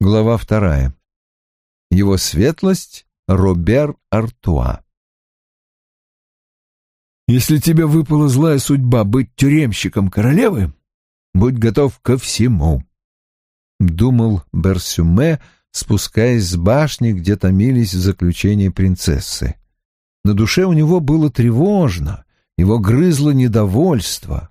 Глава вторая. Его светлость Робер Артуа. «Если тебе выпала злая судьба быть тюремщиком королевы, будь готов ко всему», — думал Берсюме, спускаясь с башни, где томились в заключении принцессы. На душе у него было тревожно, его грызло недовольство.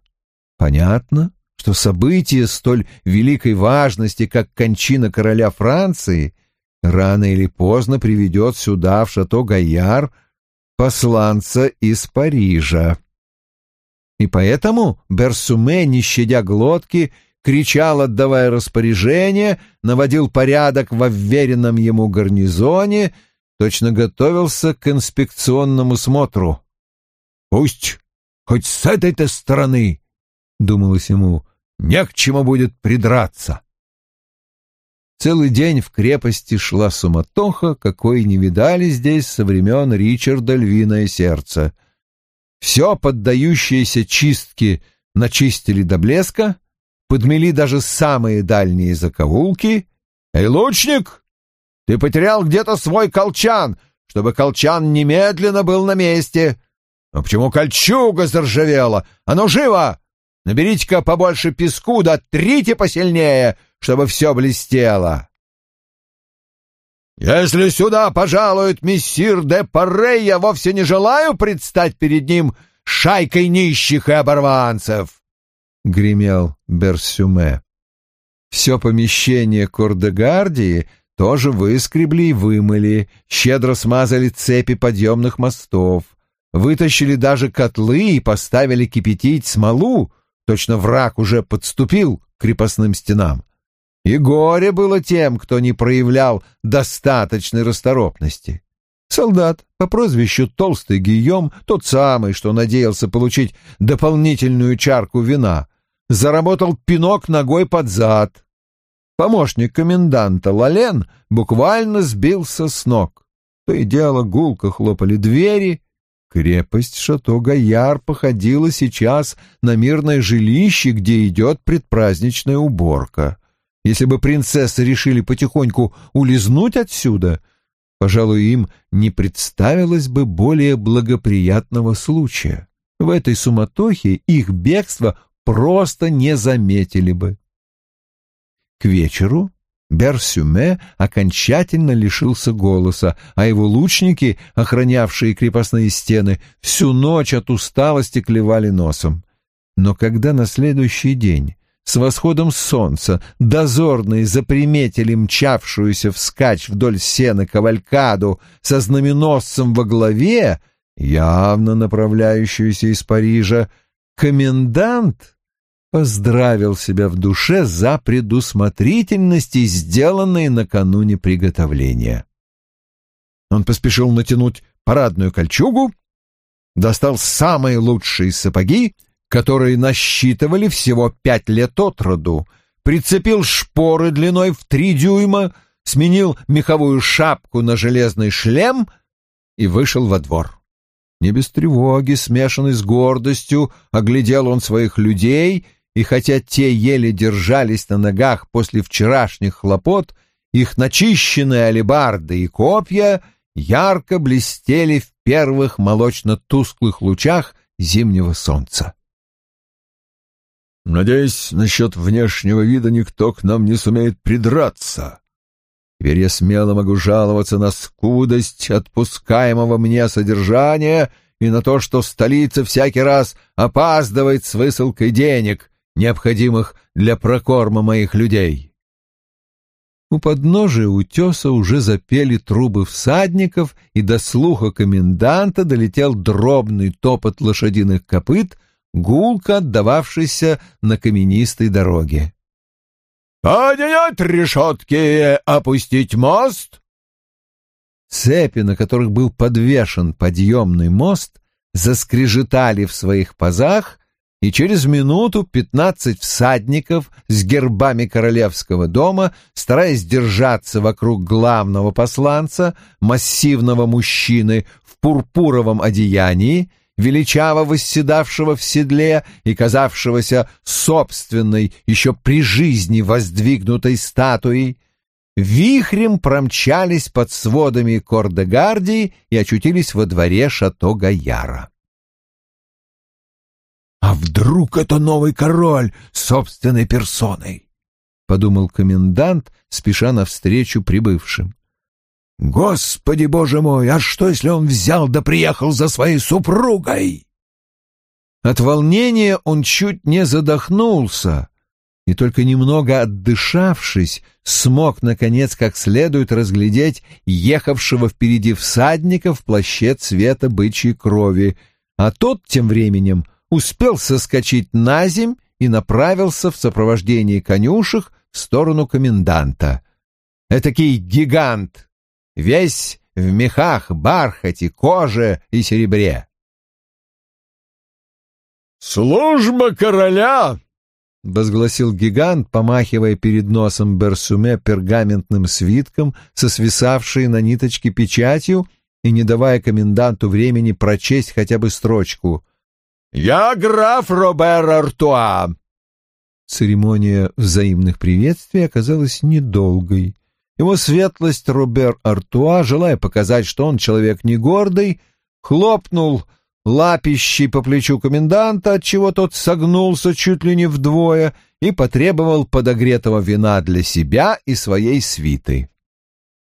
Понятно, что событие столь великой важности, как кончина короля Франции, рано или поздно приведет сюда, в Шато-Гайяр, посланца из Парижа. И поэтому Берсуме, не щадя глотки, кричал, отдавая распоряжение, наводил порядок во вверенном ему гарнизоне, точно готовился к инспекционному смотру. «Пусть хоть с этой-то стороны», — думалось ему, не к чему будет придраться. Целый день в крепости шла суматоха, какой не видали здесь со времен Ричарда Львиное Сердце. Все поддающееся чистке начистили до блеска, подмели даже самые дальние закоулки. «Эй, лучник, ты потерял где-то свой колчан, чтобы колчан немедленно был на месте. Но почему кольчуга заржавела? А ну, живо! Наберите-ка побольше песку, да трите посильнее, чтобы все блестело. Если сюда пожалует мессир де Парре, я вовсе не желаю предстать перед ним шайкой нищих и оборванцев, — гремел Берсюме. Все помещение Кордегардии тоже выскребли и вымыли, щедро смазали цепи подъемных мостов, вытащили даже котлы и поставили кипятить смолу, Точно враг уже подступил к крепостным стенам. И горе было тем, кто не проявлял достаточной расторопности. Солдат по прозвищу Толстый Гийом, тот самый, что надеялся получить дополнительную чарку вина, заработал пинок ногой под зад. Помощник коменданта Лален буквально сбился с ног. То и дело гулко хлопали двери, Крепость Шато-Гаяр походила сейчас на мирное жилище, где идет предпраздничная уборка. Если бы принцессы решили потихоньку улизнуть отсюда, пожалуй, им не представилось бы более благоприятного случая. В этой суматохе их бегство просто не заметили бы. К вечеру Берсюме окончательно лишился голоса, а его лучники, охранявшие крепостные стены, всю ночь от усталости клевали носом. Но когда на следующий день с восходом солнца дозорные заприметили мчавшуюся вскачь вдоль сена кавалькаду со знаменосцем во главе, явно направляющуюся из Парижа, комендант поздравил себя в душе за предусмотрительности, сделанные накануне приготовления. Он поспешил натянуть парадную кольчугу, достал самые лучшие сапоги, которые насчитывали всего пять лет от роду, прицепил шпоры длиной в три дюйма, сменил меховую шапку на железный шлем и вышел во двор. Не без тревоги, смешанной с гордостью, оглядел он своих людей и хотя те еле держались на ногах после вчерашних хлопот, их начищенные алебарды и копья ярко блестели в первых молочно-тусклых лучах зимнего солнца. «Надеюсь, насчет внешнего вида никто к нам не сумеет придраться. Теперь я смело могу жаловаться на скудость отпускаемого мне содержания и на то, что столица всякий раз опаздывает с высылкой денег, необходимых для прокорма моих людей. У подножия утеса уже запели трубы всадников, и до слуха коменданта долетел дробный топот лошадиных копыт, гулко отдававшийся на каменистой дороге. «Поднять решетки, опустить мост!» Цепи, на которых был подвешен подъемный мост, заскрежетали в своих пазах, и через минуту пятнадцать всадников с гербами королевского дома, стараясь держаться вокруг главного посланца, массивного мужчины в пурпуровом одеянии, величаво восседавшего в седле и казавшегося собственной еще при жизни воздвигнутой статуей, вихрем промчались под сводами Кордегардии и очутились во дворе шато Гаяра. «А вдруг это новый король собственной персоной?» — подумал комендант, спеша навстречу прибывшим. «Господи, боже мой, а что, если он взял да приехал за своей супругой?» От волнения он чуть не задохнулся, и только немного отдышавшись, смог, наконец, как следует разглядеть ехавшего впереди всадника в плаще цвета бычьей крови, а тот тем временем успел соскочить на земь и направился в сопровождении конюшек в сторону коменданта. Этакий гигант, весь в мехах, бархате, коже и серебре. «Служба короля!» — возгласил гигант, помахивая перед носом Берсуме пергаментным свитком со свисавшей на ниточке печатью и не давая коменданту времени прочесть хотя бы строчку. «Я граф Робер Артуа!» Церемония взаимных приветствий оказалась недолгой. Его светлость Робер Артуа, желая показать, что он человек не гордый, хлопнул лапищей по плечу коменданта, отчего тот согнулся чуть ли не вдвое и потребовал подогретого вина для себя и своей свиты.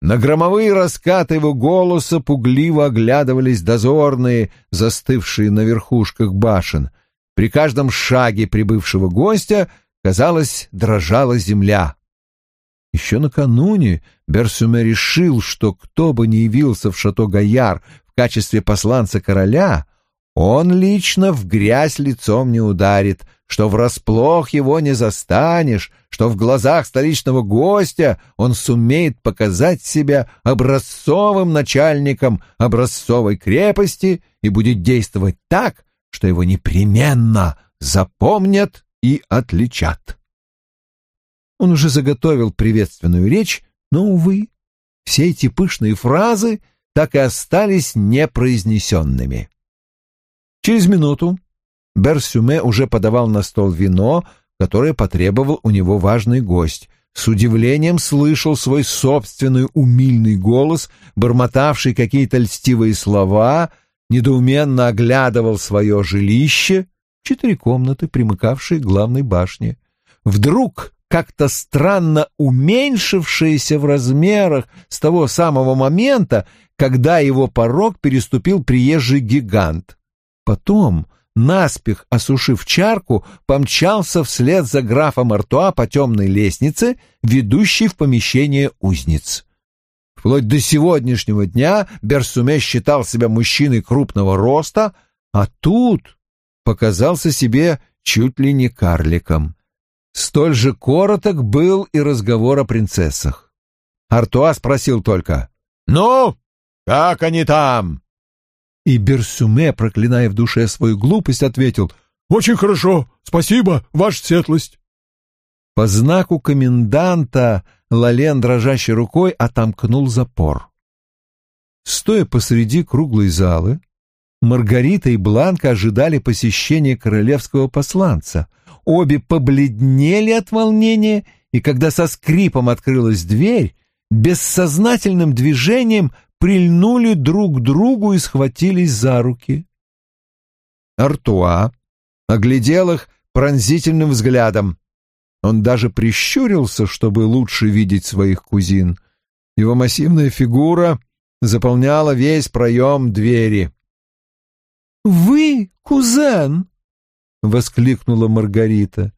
На громовые раскаты его голоса пугливо оглядывались дозорные, застывшие на верхушках башен. При каждом шаге прибывшего гостя, казалось, дрожала земля. Еще накануне Берсюме решил, что кто бы ни явился в шато Гаяр в качестве посланца короля, он лично в грязь лицом не ударит, что врасплох его не застанешь, что в глазах столичного гостя он сумеет показать себя образцовым начальником образцовой крепости и будет действовать так, что его непременно запомнят и отличат. Он уже заготовил приветственную речь, но, увы, все эти пышные фразы так и остались непроизнесенными. Через минуту Берсюме уже подавал на стол вино, которое потребовал у него важный гость. С удивлением слышал свой собственный умильный голос, бормотавший какие-то льстивые слова, недоуменно оглядывал свое жилище, четыре комнаты, примыкавшие к главной башне. Вдруг как-то странно уменьшившееся в размерах с того самого момента, когда его порог переступил приезжий гигант. Потом, наспех осушив чарку, помчался вслед за графом Артуа по темной лестнице, ведущей в помещение узниц. Вплоть до сегодняшнего дня Берсуме считал себя мужчиной крупного роста, а тут показался себе чуть ли не карликом. Столь же короток был и разговор о принцессах. Артуа спросил только «Ну, как они там?» И Берсюме, проклиная в душе свою глупость, ответил «Очень хорошо, спасибо, ваша светлость». По знаку коменданта Лален дрожащей рукой отомкнул запор. Стоя посреди круглой залы, Маргарита и Бланка ожидали посещения королевского посланца. Обе побледнели от волнения, и когда со скрипом открылась дверь, бессознательным движением прильнули друг к другу и схватились за руки. Артуа оглядел их пронзительным взглядом. Он даже прищурился, чтобы лучше видеть своих кузин. Его массивная фигура заполняла весь проем двери. «Вы, кузен!» — воскликнула Маргарита.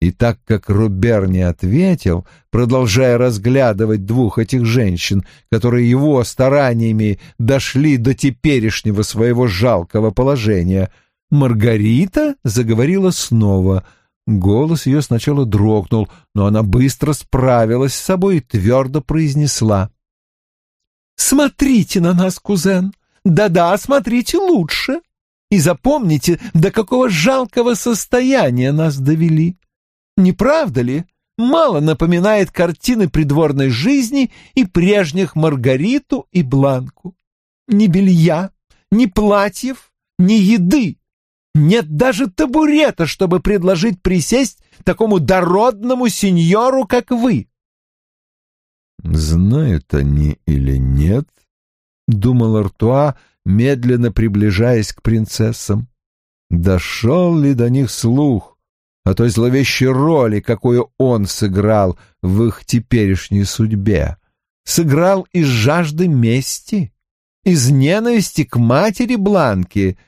И так как Рубер не ответил, продолжая разглядывать двух этих женщин, которые его стараниями дошли до теперешнего своего жалкого положения, Маргарита заговорила снова. Голос ее сначала дрогнул, но она быстро справилась с собой и твердо произнесла. «Смотрите на нас, кузен! Да-да, смотрите лучше! И запомните, до какого жалкого состояния нас довели!» Не правда ли? Мало напоминает картины придворной жизни и прежних Маргариту и Бланку. Ни белья, ни платьев, ни еды. Нет даже табурета, чтобы предложить присесть такому дородному сеньору, как вы. Знают они или нет? Думал Артуа, медленно приближаясь к принцессам. Дошел ли до них слух о той зловещей роли, какую он сыграл в их теперешней судьбе? Сыграл из жажды мести, из ненависти к матери Бланки.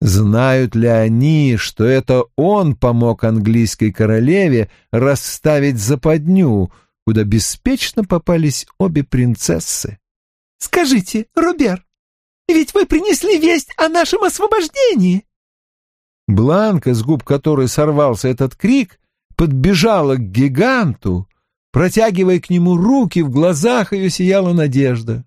Знают ли они, что это он помог английской королеве расставить западню, куда беспечно попались обе принцессы? «Скажите, Робер, ведь вы принесли весть о нашем освобождении!» Бланка, с губ которой сорвался этот крик, подбежала к гиганту, протягивая к нему руки, в глазах ее сияла надежда.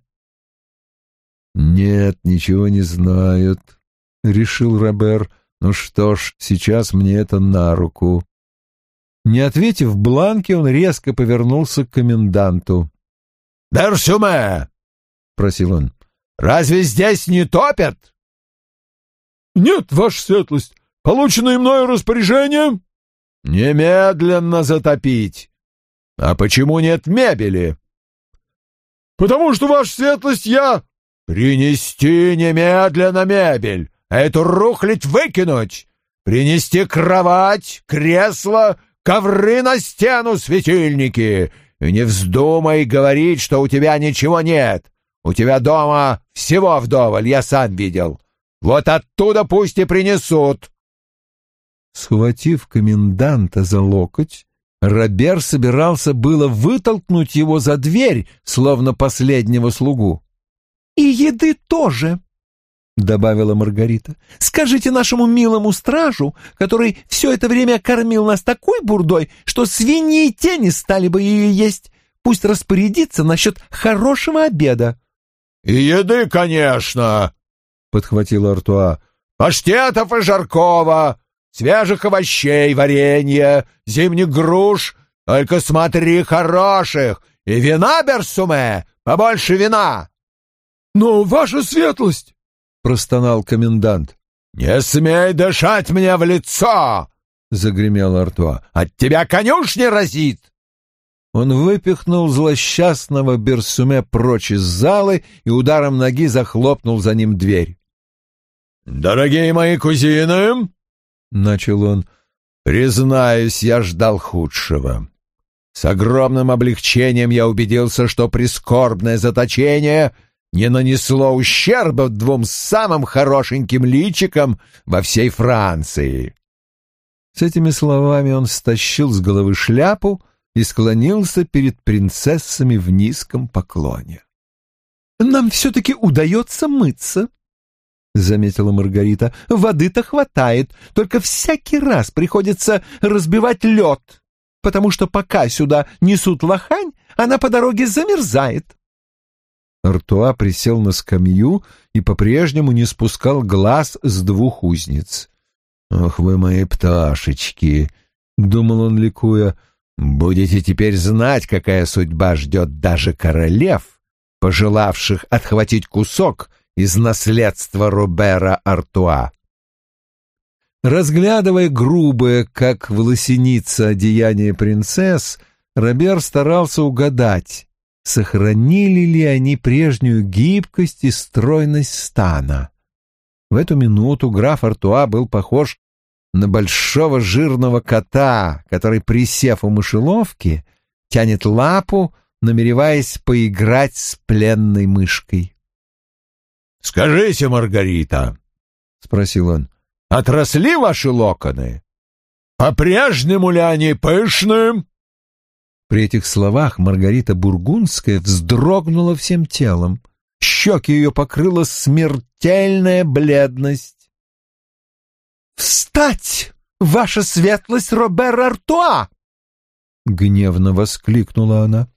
«Нет, ничего не знают», — решил Робер. «Ну что ж, сейчас мне это на руку». Не ответив Бланке, он резко повернулся к коменданту. «Берсюме!» — просил он. «Разве здесь не топят?» «Нет, ваша светлость, Полученное мною распоряжение?» «Немедленно затопить. А почему нет мебели?» «Потому что, ваша светлость, я...» «Принести немедленно мебель, а эту рухлядь выкинуть! Принести кровать, кресло, ковры на стену, светильники! И не вздумай говорить, что у тебя ничего нет! У тебя дома всего вдоволь, я сам видел! Вот оттуда пусть и принесут!» Схватив коменданта за локоть, Робер собирался было вытолкнуть его за дверь, словно последнего слугу. «И еды тоже», — добавила Маргарита. «Скажите нашему милому стражу, который все это время кормил нас такой бурдой, что свиньи и те не стали бы ее есть. Пусть распорядится насчет хорошего обеда». «И еды, конечно», — подхватил Артуа. «Паштетов и жаркого, свежих овощей, варенья, зимних груш, только смотри хороших, и вина, Берсуме, побольше вина!» «Но, ваша светлость!» — простонал комендант. «Не смей дышать мне в лицо!» — загремел Артуа. «От тебя конюшни разит!» Он выпихнул злосчастного Берсуме прочь из залы и ударом ноги захлопнул за ним дверь. «Дорогие мои кузины!» — начал он, — «признаюсь, я ждал худшего. С огромным облегчением я убедился, что прискорбное заточение не нанесло ущерба двум самым хорошеньким личикам во всей Франции». С этими словами он стащил с головы шляпу и склонился перед принцессами в низком поклоне. «Нам все-таки удается мыться», — заметила Маргарита. «Воды-то хватает, только всякий раз приходится разбивать лед, потому что пока сюда несут лохань, она по дороге замерзает». Артуа присел на скамью и по-прежнему не спускал глаз с двух узниц. «Ох вы мои пташечки!» — думал он, ликуя. «Будете теперь знать, какая судьба ждет даже королев, пожелавших отхватить кусок из наследства Робера Артуа. Разглядывая грубое, как волосеница, одеяние принцесс, Робер старался угадать, сохранили ли они прежнюю гибкость и стройность стана. В эту минуту граф Артуа был похож на большого жирного кота, который, присев у мышеловки, тянет лапу, намереваясь поиграть с пленной мышкой. «Скажите, Маргарита», — спросил он, — «отросли ваши локоны? По-прежнему ли они пышные?» При этих словах Маргарита Бургундская вздрогнула всем телом. Щеки ее покрыла смертельная бледность. «Встать, ваша светлость Робер Артуа!» — гневно воскликнула она.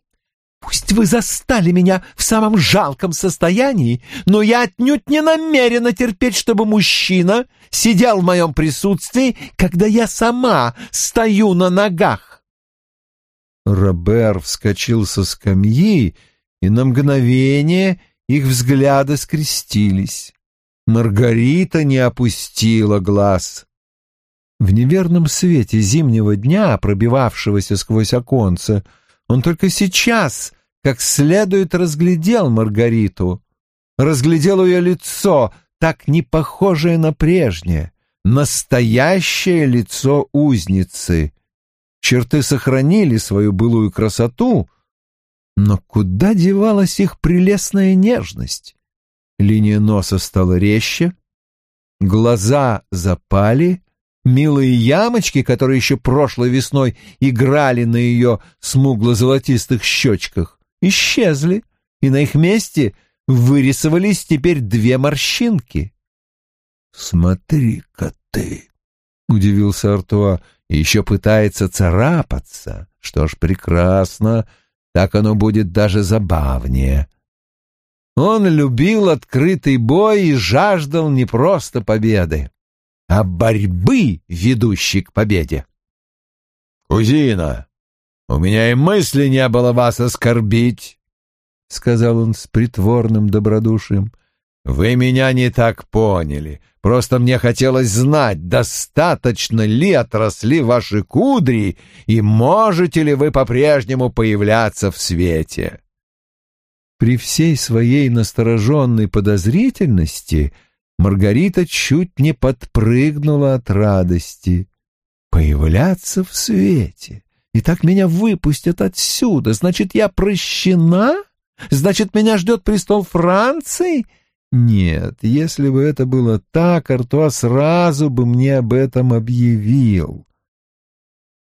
Пусть вы застали меня в самом жалком состоянии, но я отнюдь не намерена терпеть, чтобы мужчина сидел в моем присутствии, когда я сама стою на ногах. Робер вскочил со скамьи, и на мгновение их взгляды скрестились. Маргарита не опустила глаз. В неверном свете зимнего дня, пробивавшегося сквозь оконце, он только сейчас как следует разглядел Маргариту. Разглядел ее лицо, так не похожее на прежнее, настоящее лицо узницы. Черты сохранили свою былую красоту, но куда девалась их прелестная нежность? Линия носа стала резче, глаза запали, милые ямочки, которые еще прошлой весной играли на ее смугло-золотистых щечках, исчезли, и на их месте вырисовались теперь две морщинки. «Смотри-ка ты!» — удивился Артуа. «Еще пытается царапаться. Что ж, прекрасно. Так оно будет даже забавнее». Он любил открытый бой и жаждал не просто победы, а борьбы, ведущей к победе. «Кузина, у меня и мысли не было вас оскорбить», — сказал он с притворным добродушием. «Вы меня не так поняли. Просто мне хотелось знать, достаточно ли отросли ваши кудри и можете ли вы по-прежнему появляться в свете». При всей своей настороженной подозрительности Маргарита чуть не подпрыгнула от радости. «Появляться в свете! И так меня выпустят отсюда! Значит, я прощена? Значит, меня ждет престол Франции?» Нет, если бы это было так, Артуа сразу бы мне об этом объявил.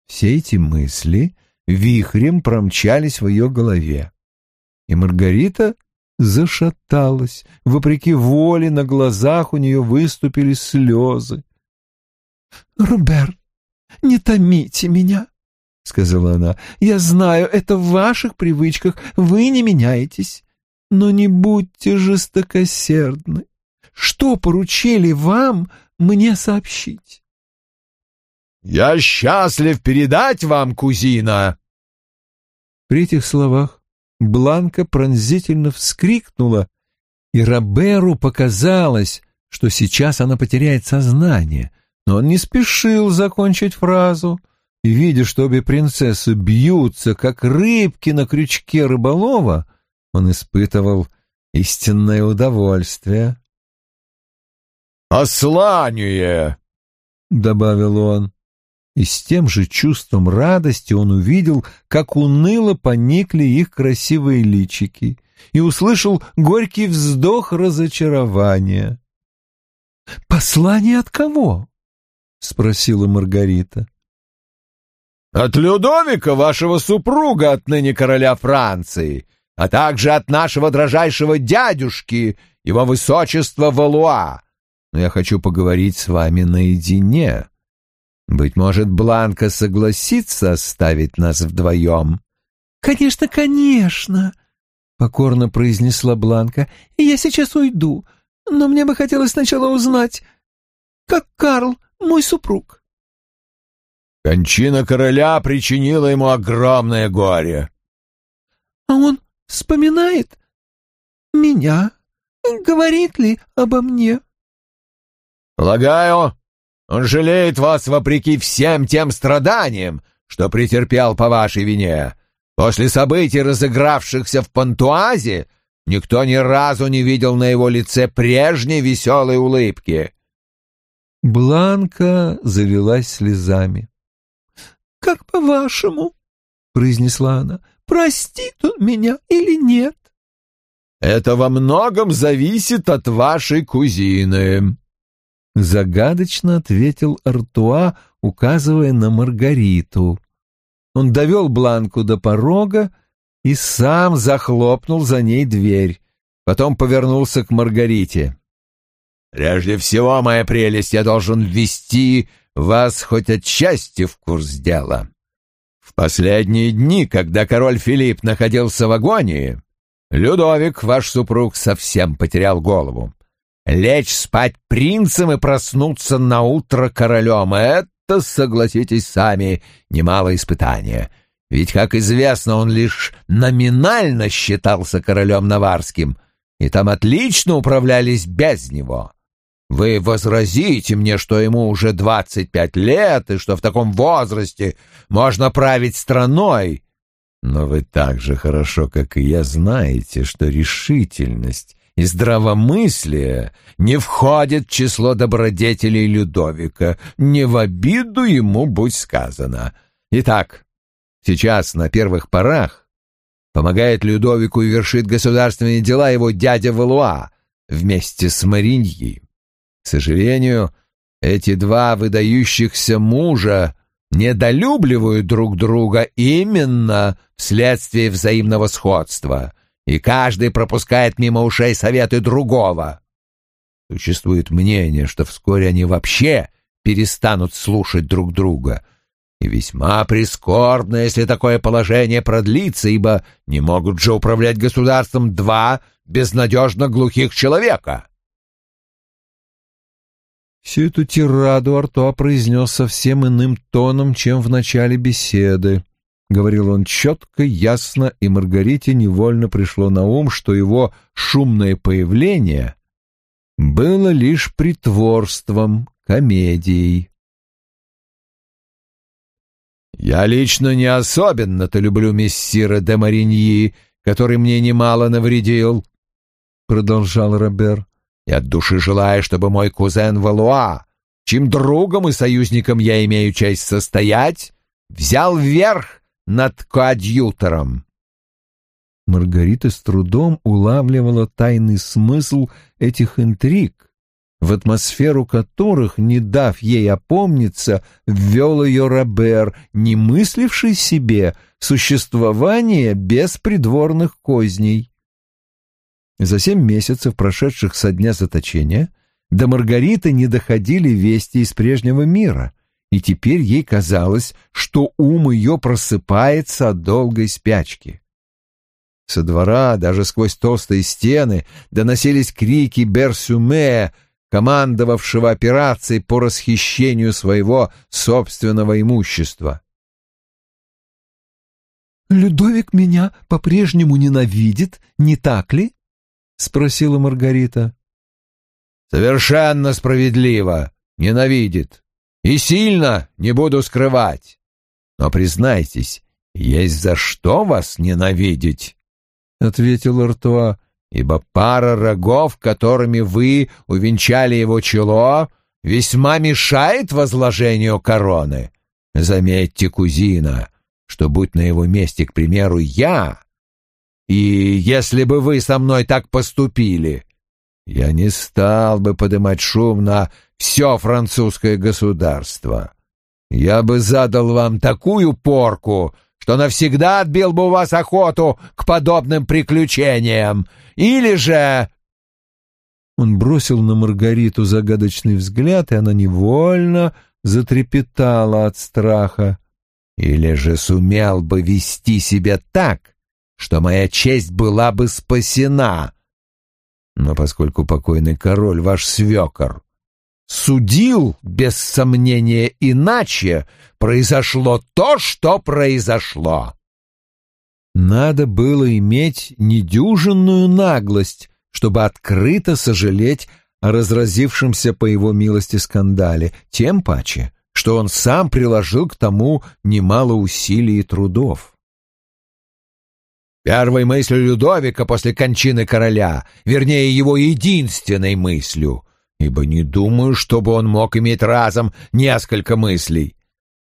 Все эти мысли вихрем промчались в ее голове и Маргарита зашаталась. Вопреки воле на глазах у нее выступили слезы. «Роберт, не томите меня», — сказала она. «Я знаю, это в ваших привычках, вы не меняетесь. Но не будьте жестокосердны. Что поручили вам мне сообщить?» «Я счастлив передать вам, кузина!» При этих словах Бланка пронзительно вскрикнула, и Роберу показалось, что сейчас она потеряет сознание, но он не спешил закончить фразу, и, видя, что обе принцессы бьются, как рыбки на крючке рыболова, он испытывал истинное удовольствие. «Ослание!» — добавил он и с тем же чувством радости он увидел, как уныло поникли их красивые личики, и услышал горький вздох разочарования. «Послание от кого?» — спросила Маргарита. «От Людовика, вашего супруга, отныне короля Франции, а также от нашего дрожайшего дядюшки, его высочества Валуа. Но я хочу поговорить с вами наедине». Быть может, Бланка согласится оставить нас вдвоем? — Конечно, конечно, — покорно произнесла Бланка. — Я сейчас уйду, но мне бы хотелось сначала узнать, как Карл, мой супруг. Кончина короля причинила ему огромное горе. — А он вспоминает меня? Говорит ли обо мне? — Полагаю, он жалеет вас вопреки всем тем страданиям, что претерпел по вашей вине. После событий, разыгравшихся в Пантуазе, никто ни разу не видел на его лице прежней веселой улыбки. Бланка залилась слезами. — Как по-вашему? — произнесла она. — Простит он меня или нет? — Это во многом зависит от вашей кузины, Загадочно ответил Артуа, указывая на Маргариту. Он довел Бланку до порога и сам захлопнул за ней дверь. Потом повернулся к Маргарите. «Прежде всего, моя прелесть, я должен ввести вас хоть отчасти в курс дела. В последние дни, когда король Филипп находился в агонии, Людовик, ваш супруг, совсем потерял голову лечь спать принцем и проснуться на утро королем — это, согласитесь сами, немало испытания. Ведь, как известно, он лишь номинально считался королем наварским, и там отлично управлялись без него. Вы возразите мне, что ему уже двадцать пять лет, и что в таком возрасте можно править страной. Но вы так же хорошо, как и я, знаете, что решительность и здравомыслие не входят в число добродетелей Людовика, не в обиду ему будь сказано. Итак, сейчас на первых порах помогает Людовику и вершит государственные дела его дядя Валуа вместе с Мариньи. К сожалению, эти два выдающихся мужа недолюбливают друг друга именно вследствие взаимного сходства, и каждый пропускает мимо ушей советы другого. Существует мнение, что вскоре они вообще перестанут слушать друг друга, и весьма прискорбно, если такое положение продлится, ибо не могут же управлять государством два безнадежно глухих человека. Всю эту тираду Артуа произнес совсем иным тоном, чем в начале беседы. Говорил он четко, ясно, и Маргарите невольно пришло на ум, что его шумное появление было лишь притворством, комедией. «Я лично не особенно-то люблю мессира де Мариньи, который мне немало навредил», — продолжал Робер и от души желаю, чтобы мой кузен Валуа, чьим другом и союзником я имею честь состоять, взял верх над коадьютором. Маргарита с трудом улавливала тайный смысл этих интриг, в атмосферу которых, не дав ей опомниться, ввел ее Робер, не мысливший себе существование без придворных козней. За семь месяцев, прошедших со дня заточения, до Маргариты не доходили вести из прежнего мира, и теперь ей казалось, что ум ее просыпается от долгой спячки. Со двора, даже сквозь толстые стены, доносились крики Берсюме, командовавшего операцией по расхищению своего собственного имущества. «Людовик меня по-прежнему ненавидит, не так ли?» — спросила Маргарита. «Совершенно справедливо. Ненавидит. И сильно, не буду скрывать. Но, признайтесь, есть за что вас ненавидеть», — ответил Артуа, «ибо пара рогов, которыми вы увенчали его чело, весьма мешает возложению короны. Заметьте, кузина, что, будь на его месте, к примеру, я, и если бы вы со мной так поступили, я не стал бы поднимать шум на все французское государство. Я бы задал вам такую порку, что навсегда отбил бы у вас охоту к подобным приключениям. Или же...» Он бросил на Маргариту загадочный взгляд, и она невольно затрепетала от страха. «Или же сумел бы вести себя так, что моя честь была бы спасена. Но поскольку покойный король, ваш свекор, судил, без сомнения, иначе, произошло то, что произошло. Надо было иметь недюжинную наглость, чтобы открыто сожалеть о разразившемся по его милости скандале, тем паче, что он сам приложил к тому немало усилий и трудов. Первой мыслью Людовика после кончины короля, вернее, его единственной мыслью, ибо не думаю, чтобы он мог иметь разом несколько мыслей.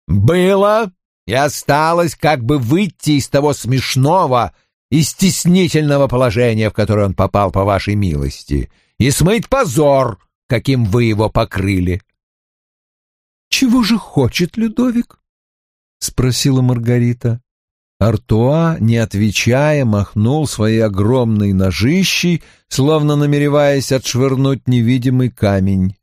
Было и осталось как бы выйти из того смешного и стеснительного положения, в которое он попал по вашей милости, и смыть позор, каким вы его покрыли. «Чего же хочет Людовик?» — спросила Маргарита. Артуа, не отвечая, махнул своей огромной ножищей, словно намереваясь отшвырнуть невидимый камень.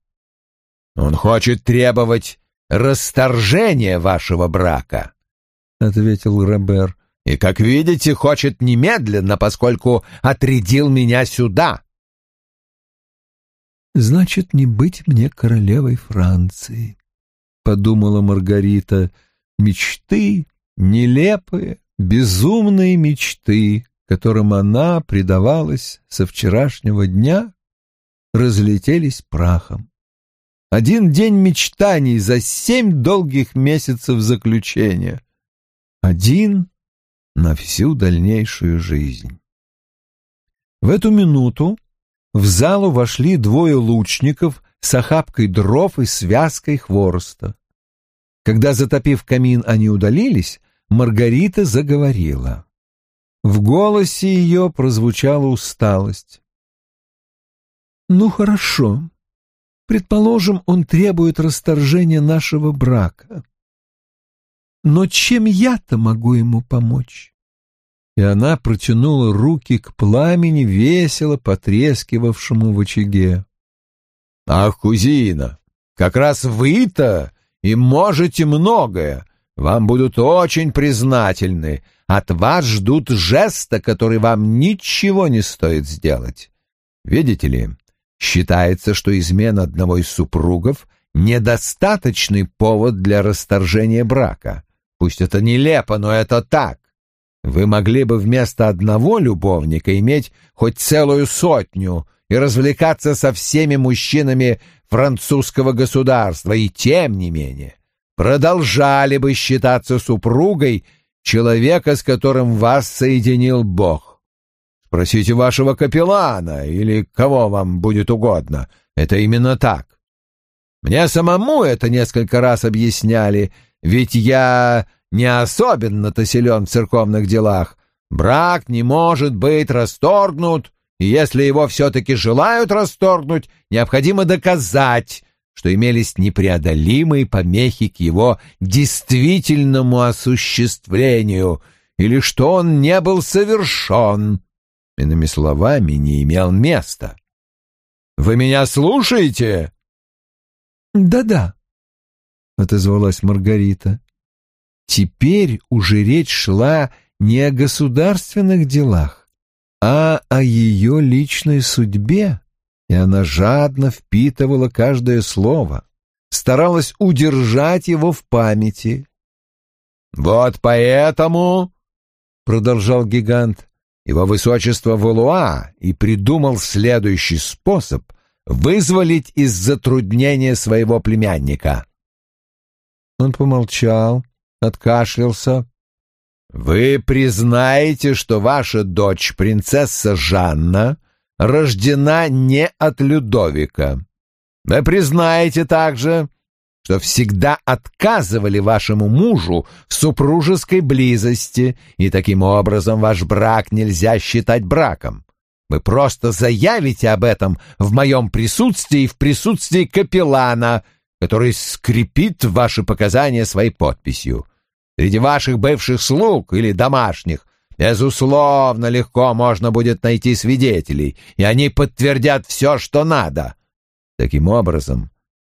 «Он хочет требовать расторжения вашего брака», — ответил Робер. «И, как видите, хочет немедленно, поскольку отрядил меня сюда». «Значит, не быть мне королевой Франции», — подумала Маргарита. «Мечты нелепые, Безумные мечты, которым она предавалась со вчерашнего дня, разлетелись прахом. Один день мечтаний за семь долгих месяцев заключения. Один на всю дальнейшую жизнь. В эту минуту в залу вошли двое лучников с охапкой дров и связкой хвороста. Когда, затопив камин, они удалились, Маргарита заговорила. В голосе ее прозвучала усталость. «Ну хорошо. Предположим, он требует расторжения нашего брака. Но чем я-то могу ему помочь?» И она протянула руки к пламени, весело потрескивавшему в очаге. «Ах, кузина, как раз вы-то и можете многое. Вам будут очень признательны. От вас ждут жеста, который вам ничего не стоит сделать. Видите ли, считается, что измена одного из супругов — недостаточный повод для расторжения брака. Пусть это нелепо, но это так. Вы могли бы вместо одного любовника иметь хоть целую сотню и развлекаться со всеми мужчинами французского государства, и тем не менее продолжали бы считаться супругой человека, с которым вас соединил Бог. Спросите вашего капеллана или кого вам будет угодно. Это именно так. Мне самому это несколько раз объясняли, ведь я не особенно-то силен в церковных делах. Брак не может быть расторгнут, и если его все-таки желают расторгнуть, необходимо доказать, что имелись непреодолимые помехи к его действительному осуществлению или что он не был совершен, иными словами, не имел места. «Вы меня слушаете?» «Да-да», — отозвалась Маргарита. Теперь уже речь шла не о государственных делах, а о ее личной судьбе, и она жадно впитывала каждое слово, старалась удержать его в памяти. «Вот поэтому», — продолжал гигант, — «его высочество Валуа и придумал следующий способ вызволить из затруднения своего племянника». Он помолчал, откашлялся. «Вы признаете, что ваша дочь, принцесса Жанна, рождена не от Людовика. Вы признаете также, что всегда отказывали вашему мужу в супружеской близости, и таким образом ваш брак нельзя считать браком. Вы просто заявите об этом в моем присутствии и в присутствии капеллана, который скрепит ваши показания своей подписью. Среди ваших бывших слуг или домашних, безусловно, легко можно будет найти свидетелей, и они подтвердят все, что надо. Таким образом,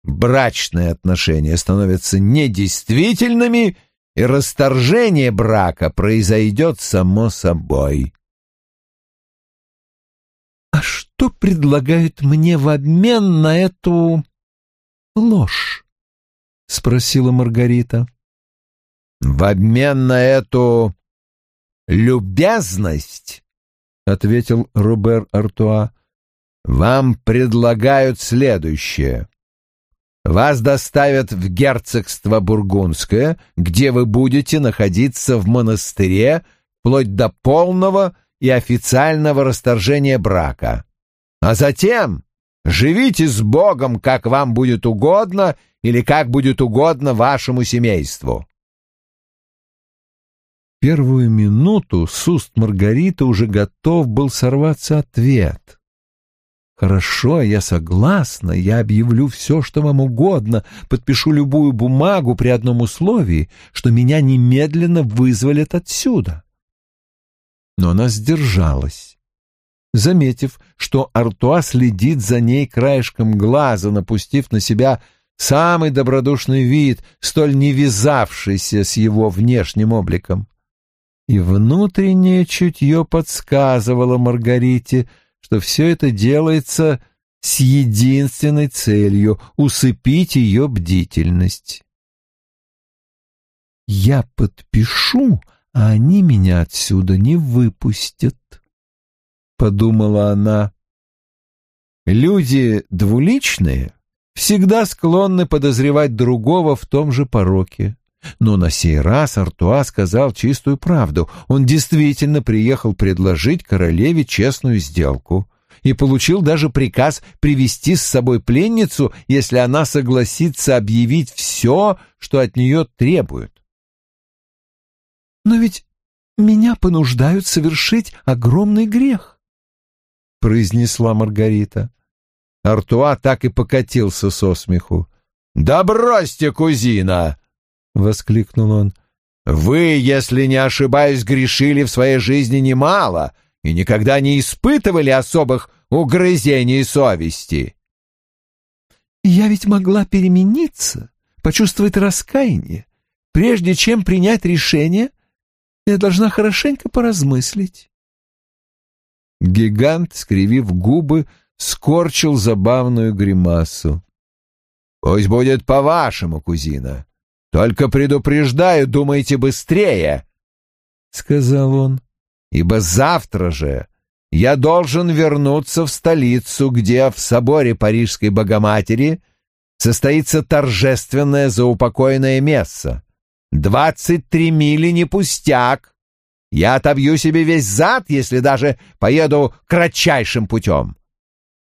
брачные отношения становятся недействительными, и расторжение брака произойдет само собой. «А что предлагают мне в обмен на эту ложь?» — спросила Маргарита. В обмен на эту любезность, — ответил Рубер Артуа, — вам предлагают следующее. Вас доставят в герцогство Бургундское, где вы будете находиться в монастыре вплоть до полного и официального расторжения брака. А затем живите с Богом, как вам будет угодно или как будет угодно вашему семейству первую минуту с уст Маргариты уже готов был сорваться ответ. «Хорошо, я согласна, я объявлю все, что вам угодно, подпишу любую бумагу при одном условии, что меня немедленно вызволят отсюда». Но она сдержалась. Заметив, что Артуа следит за ней краешком глаза, напустив на себя самый добродушный вид, столь не вязавшийся с его внешним обликом и внутреннее чутье подсказывало Маргарите, что все это делается с единственной целью — усыпить ее бдительность. «Я подпишу, а они меня отсюда не выпустят», — подумала она. Люди двуличные всегда склонны подозревать другого в том же пороке. Но на сей раз Артуа сказал чистую правду. Он действительно приехал предложить королеве честную сделку и получил даже приказ привести с собой пленницу, если она согласится объявить все, что от нее требуют. «Но ведь меня понуждают совершить огромный грех», — произнесла Маргарита. Артуа так и покатился со смеху. «Да бросьте, кузина!» — воскликнул он. «Вы, если не ошибаюсь, грешили в своей жизни немало и никогда не испытывали особых угрызений совести». «Я ведь могла перемениться, почувствовать раскаяние. Прежде чем принять решение, я должна хорошенько поразмыслить». Гигант, скривив губы, скорчил забавную гримасу. «Пусть будет по-вашему, кузина. Только предупреждаю, думайте быстрее», — сказал он, — «ибо завтра же я должен вернуться в столицу, где в соборе Парижской Богоматери состоится торжественное заупокойное место. Двадцать три мили не пустяк. Я отобью себе весь зад, если даже поеду кратчайшим путем.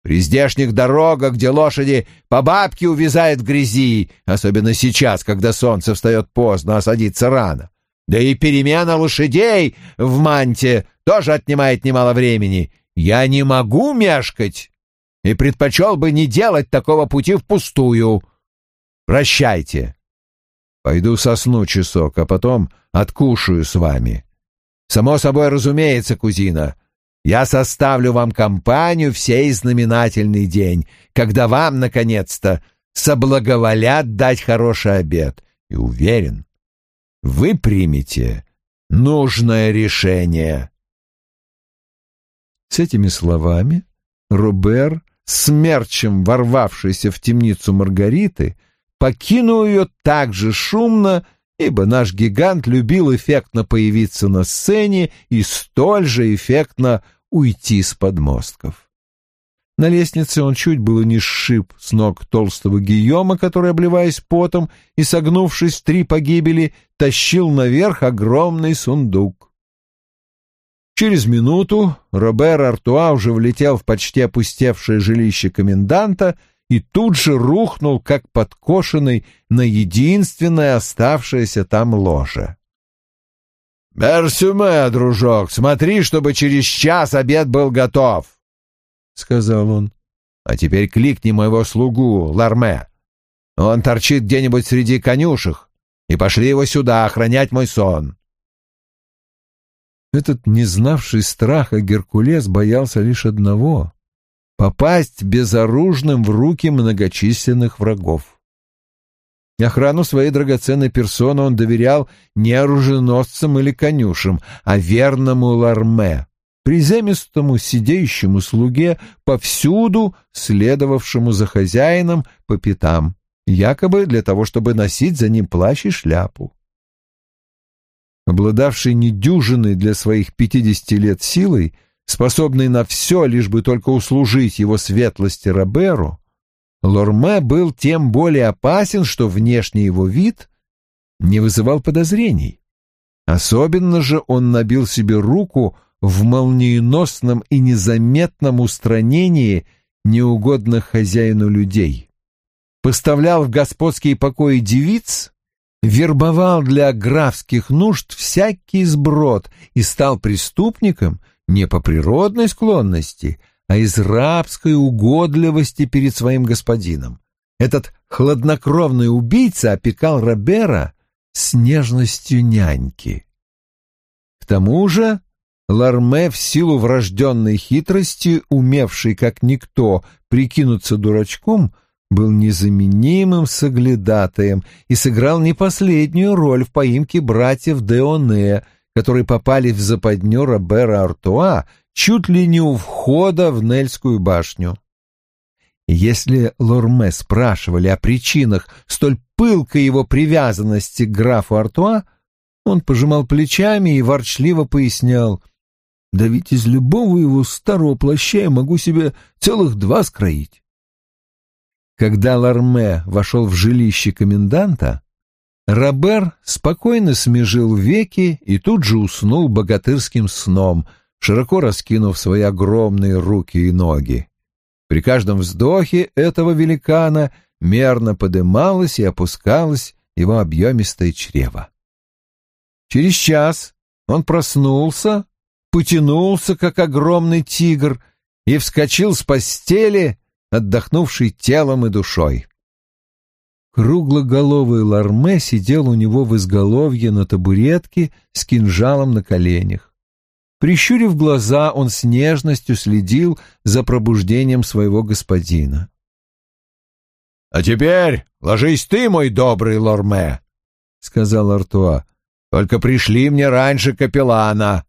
При здешних дорогах, где лошади по бабке увязают в грязи, особенно сейчас, когда солнце встает поздно, а садится рано. Да и перемена лошадей в манте тоже отнимает немало времени. Я не могу мешкать и предпочел бы не делать такого пути впустую. Прощайте. Пойду сосну часок, а потом откушаю с вами. Само собой разумеется, кузина, я составлю вам компанию в сей знаменательный день, когда вам, наконец-то, соблаговолят дать хороший обед. И уверен, вы примете нужное решение. С этими словами Робер, смерчем ворвавшийся в темницу Маргариты, покинул ее так же шумно, ибо наш гигант любил эффектно появиться на сцене и столь же эффектно уйти с подмостков. На лестнице он чуть было не сшиб с ног толстого Гийома, который, обливаясь потом и согнувшись в три погибели, тащил наверх огромный сундук. Через минуту Робер Артуа уже влетел в почти опустевшее жилище коменданта и тут же рухнул, как подкошенный, на единственное оставшееся там ложе. «Берсюме, дружок, смотри, чтобы через час обед был готов», — сказал он. «А теперь кликни моего слугу, Ларме. Он торчит где-нибудь среди конюшек, и пошли его сюда охранять мой сон». Этот не знавший страха Геркулес боялся лишь одного попасть безоружным в руки многочисленных врагов. Охрану своей драгоценной персоны он доверял не оруженосцам или конюшам, а верному Ларме, приземистому сидеющему слуге, повсюду следовавшему за хозяином по пятам, якобы для того, чтобы носить за ним плащ и шляпу. Обладавший недюжиной для своих пятидесяти лет силой, способный на все, лишь бы только услужить его светлости Роберу, Лорме был тем более опасен, что внешний его вид не вызывал подозрений. Особенно же он набил себе руку в молниеносном и незаметном устранении неугодных хозяину людей. Поставлял в господские покои девиц, вербовал для графских нужд всякий сброд и стал преступником — не по природной склонности, а из рабской угодливости перед своим господином. Этот хладнокровный убийца опекал Робера с нежностью няньки. К тому же Ларме в силу врожденной хитрости, умевший как никто прикинуться дурачком, был незаменимым соглядатаем и сыграл не последнюю роль в поимке братьев Деоне, которые попали в западню Робера Артуа чуть ли не у входа в Нельскую башню. Если Лорме спрашивали о причинах столь пылкой его привязанности к графу Артуа, он пожимал плечами и ворчливо пояснял, «Да ведь из любого его старого плаща я могу себе целых два скроить». Когда Лорме вошел в жилище коменданта, Робер спокойно смежил веки и тут же уснул богатырским сном, широко раскинув свои огромные руки и ноги. При каждом вздохе этого великана мерно подымалось и опускалось его объемистое чрево. Через час он проснулся, потянулся, как огромный тигр, и вскочил с постели, отдохнувший телом и душой. Круглоголовый Ларме сидел у него в изголовье на табуретке с кинжалом на коленях. Прищурив глаза, он с нежностью следил за пробуждением своего господина. — А теперь ложись ты, мой добрый Лорме, — сказал Артуа. — Только пришли мне раньше капеллана.